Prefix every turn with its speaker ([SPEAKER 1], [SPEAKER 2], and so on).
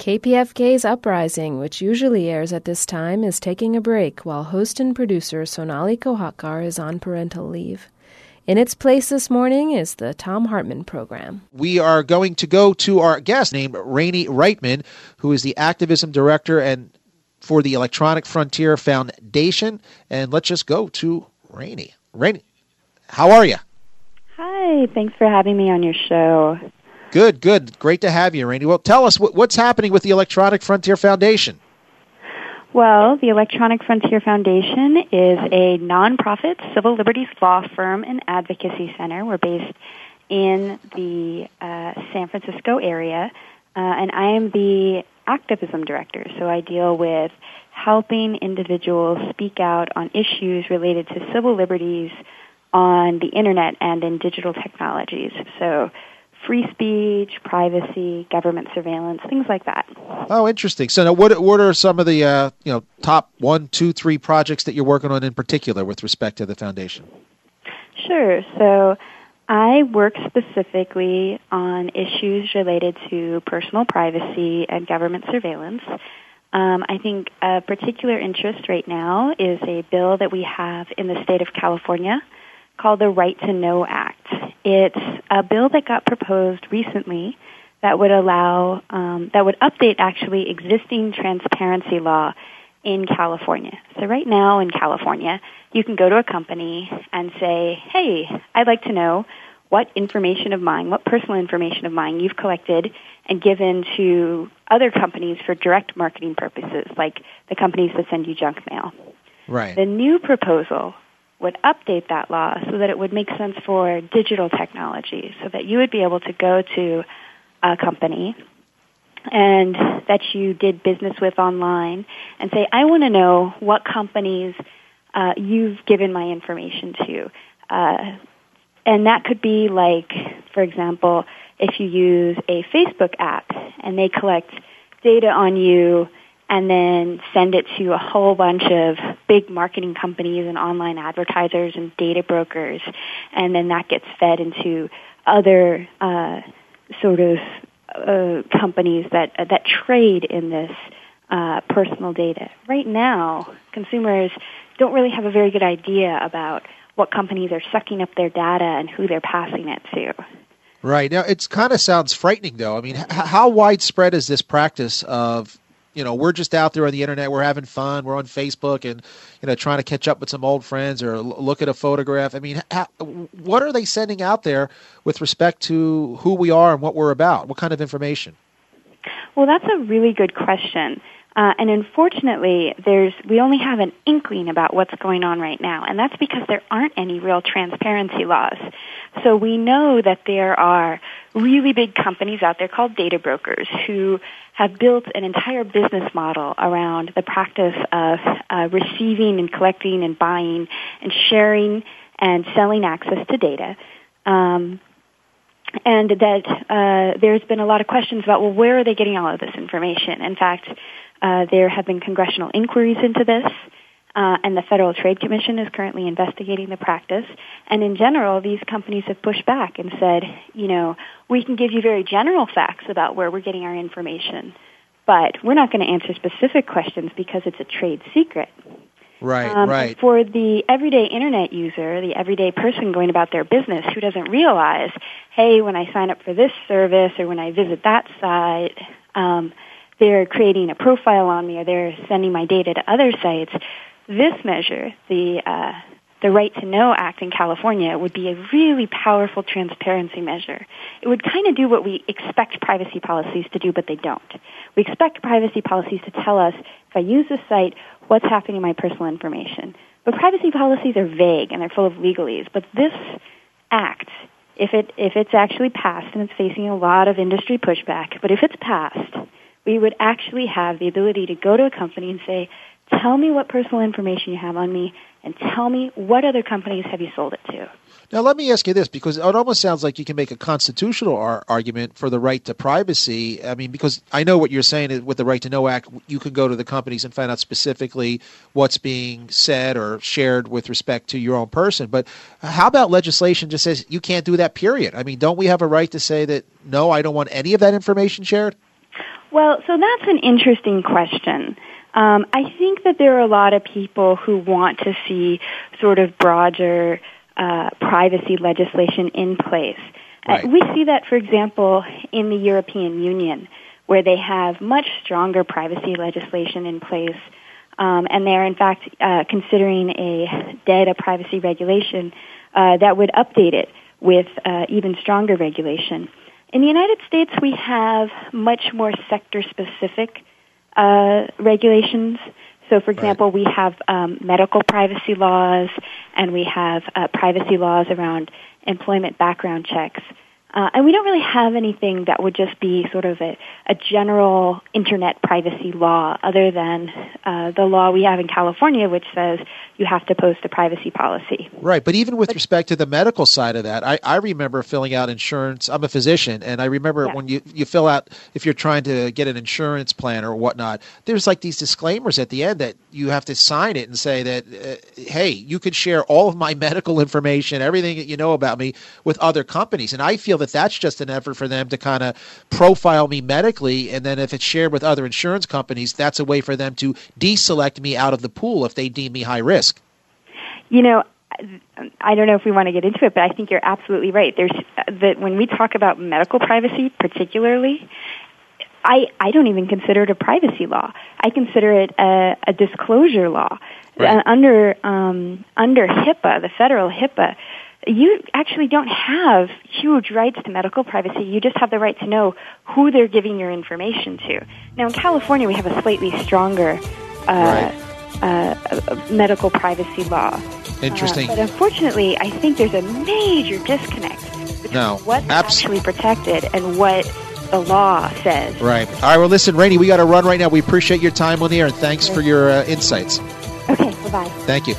[SPEAKER 1] KPFK's Uprising, which usually airs at this time, is taking a break while host and producer Sonali Kolhatkar is on parental leave. In its place this morning is the Thom Hartmann program.
[SPEAKER 2] We are going to go to our guest named Rainey Reitman, who is the activism director and for the Electronic Frontier Foundation. And let's just go to Rainey. Rainey, how are you?
[SPEAKER 3] Hi, thanks for having me on your show.
[SPEAKER 2] Good, good. Great to have you, Rainey. Well, tell us what, what's happening with the Electronic Frontier Foundation.
[SPEAKER 3] Well, the Electronic Frontier Foundation is a nonprofit civil liberties law firm and advocacy center. We're based in the uh, San Francisco area, uh, and I am the activism director. So I deal with helping individuals speak out on issues related to civil liberties on the internet and in digital technologies. So free speech, privacy, government surveillance, things like that.
[SPEAKER 2] Oh, interesting. So, now what what are some of the uh, you know top one, two, three projects that you're working on in particular with respect to the foundation?
[SPEAKER 3] Sure. So, I work specifically on issues related to personal privacy and government surveillance. Um, I think a particular interest right now is a bill that we have in the state of California called the Right to Know Act. It's a bill that got proposed recently that would allow, um, that would update actually existing transparency law in California. So right now in California, you can go to a company and say, hey, I'd like to know what information of mine, what personal information of mine you've collected and given to other companies for direct marketing purposes, like the companies that send you junk mail.
[SPEAKER 2] Right.
[SPEAKER 3] The new proposal would update that law so that it would make sense for digital technology, so that you would be able to go to a company and that you did business with online and say, I want to know what companies uh, you've given my information to. Uh, and that could be like, for example, if you use a Facebook app and they collect data on you and then send it to a whole bunch of big marketing companies and online advertisers and data brokers, and then that gets fed into other uh, sort of uh, companies that uh, that trade in this uh, personal data. Right now, consumers don't really have a very good idea about what companies are sucking up their data and who they're passing it to.
[SPEAKER 2] Right now, it kind of sounds frightening, though. I mean, h- how widespread is this practice of you know we're just out there on the internet we're having fun we're on facebook and you know trying to catch up with some old friends or look at a photograph. I mean what are they sending out there with respect to who we are and what we're about? What kind of information?
[SPEAKER 3] Well that's a really good question. Uh, and unfortunately, there's we only have an inkling about what's going on right now, and that's because there aren't any real transparency laws. So we know that there are really big companies out there called data brokers who have built an entire business model around the practice of uh, receiving and collecting and buying and sharing and selling access to data. Um, and that uh, there's been a lot of questions about, well, where are they getting all of this information? In fact, uh, there have been congressional inquiries into this. Uh, and the Federal Trade Commission is currently investigating the practice. And in general, these companies have pushed back and said, you know, we can give you very general facts about where we're getting our information, but we're not going to answer specific questions because it's a trade secret.
[SPEAKER 2] Right, um, right.
[SPEAKER 3] For the everyday internet user, the everyday person going about their business who doesn't realize, hey, when I sign up for this service or when I visit that site, um, they're creating a profile on me or they're sending my data to other sites this measure, the uh, the Right to Know Act in California, would be a really powerful transparency measure. It would kind of do what we expect privacy policies to do, but they don't. We expect privacy policies to tell us if I use this site, what's happening to my personal information. But privacy policies are vague and they're full of legalese. But this act, if it if it's actually passed and it's facing a lot of industry pushback, but if it's passed, we would actually have the ability to go to a company and say, Tell me what personal information you have on me, and tell me what other companies have you sold it to.
[SPEAKER 2] Now, let me ask you this because it almost sounds like you can make a constitutional ar- argument for the right to privacy. I mean, because I know what you're saying with the Right to Know Act, you can go to the companies and find out specifically what's being said or shared with respect to your own person. But how about legislation just says you can't do that, period? I mean, don't we have a right to say that, no, I don't want any of that information shared?
[SPEAKER 3] Well, so that's an interesting question. Um, I think that there are a lot of people who want to see sort of broader uh, privacy legislation in place.
[SPEAKER 2] Uh, right.
[SPEAKER 3] Uh, we see that, for example, in the European Union, where they have much stronger privacy legislation in place. Um, and they're, in fact, uh, considering a data privacy regulation uh, that would update it with uh, even stronger regulation. In the United States, we have much more sector specific uh, regulations. So, for example, right. we have um, medical privacy laws and we have uh, privacy laws around employment background checks. Uh, and we don't really have anything that would just be sort of a, a general internet privacy law other than uh, the law we have in California, which says you have to post a privacy policy.
[SPEAKER 2] Right. But even with but, respect to the medical side of that, I, I remember filling out insurance. I'm a physician, and I remember yeah. when you, you fill out, if you're trying to get an insurance plan or whatnot, there's like these disclaimers at the end that you have to sign it and say that, uh, hey, you can share all of my medical information, everything that you know about me with other companies. And I feel that that's just an effort for them to kind of profile me medically. And then if it's shared with other insurance companies, that's a way for them to deselect me out of the pool if they deem me high risk.
[SPEAKER 3] You know, I don't know if we want to get into it, but I think you're absolutely right. There's that when we talk about medical privacy, particularly, I I don't even consider it a privacy law. I consider it a, a disclosure law.
[SPEAKER 2] Right. Uh,
[SPEAKER 3] under um, under HIPAA, the federal HIPAA, you actually don't have huge rights to medical privacy. You just have the right to know who they're giving your information to. Now, in California, we have a slightly stronger uh, right. uh, medical privacy law.
[SPEAKER 2] Interesting.
[SPEAKER 3] Uh, but unfortunately, I think there's a major disconnect between no, what's abs- actually protected and what the law says.
[SPEAKER 2] Right. All right. Well, listen, Rainey, we got to run right now. We appreciate your time on the air, and thanks for your uh, insights.
[SPEAKER 3] Okay. Bye bye.
[SPEAKER 2] Thank you.